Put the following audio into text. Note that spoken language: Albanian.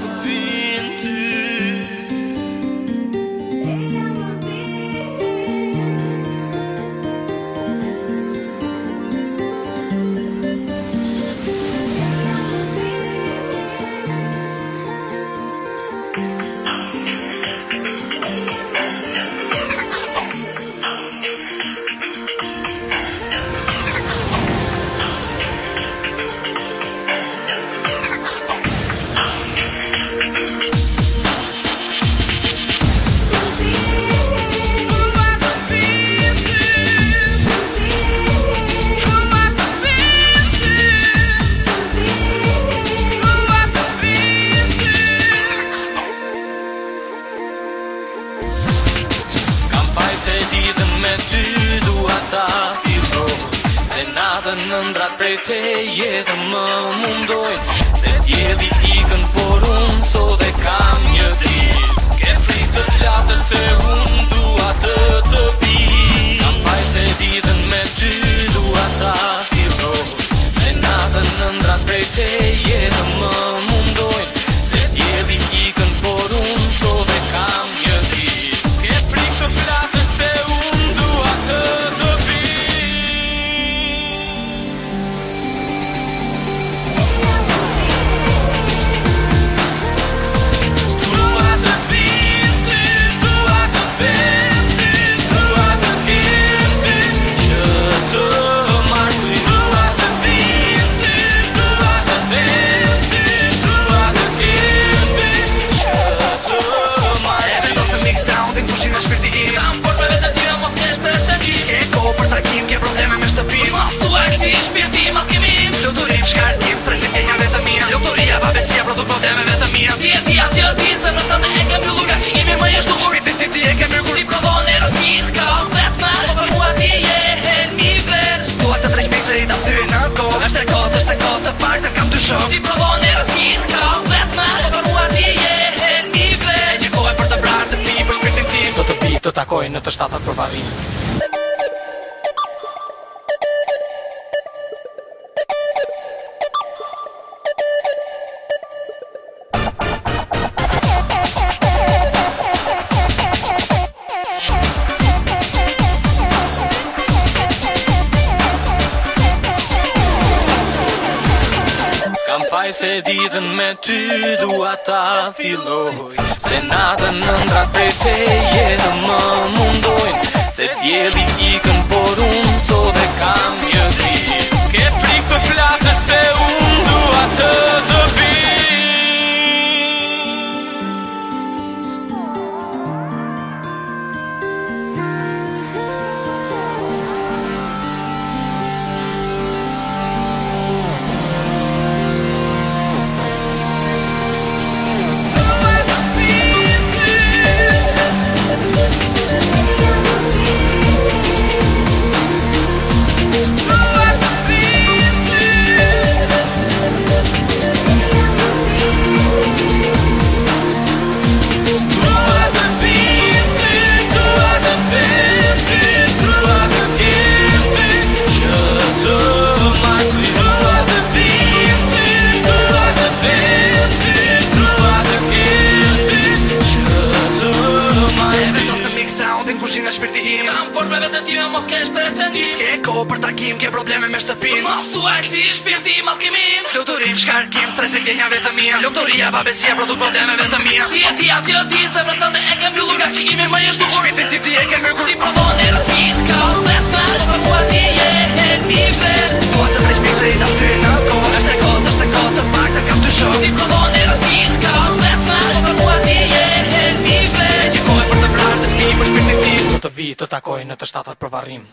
not been to madhe në ndrat prej te jetë më mundoj Se tjeli i kënë por unë, so dhe kam një dit Ke fritë të flasë takojnë në të shtatat për varim. Jam faj se ditën me ty dua ta filloj Se natën në ndrat prej te jenë më mundoj Se djeli i këm me vetë ti e mos ke shpëtë ndi ske ko për takim ke probleme me shtëpinë po mos thua ti shpirti i malkimin fluturim shkarkim stres dhe nja vetëm ia lutoria babesia për të problemeve të mia ti e di asjë se vërtet e ke mbyllur gashi i më është kur ti ti e ke mbyllur ti të takojnë në të shtatat për varrim.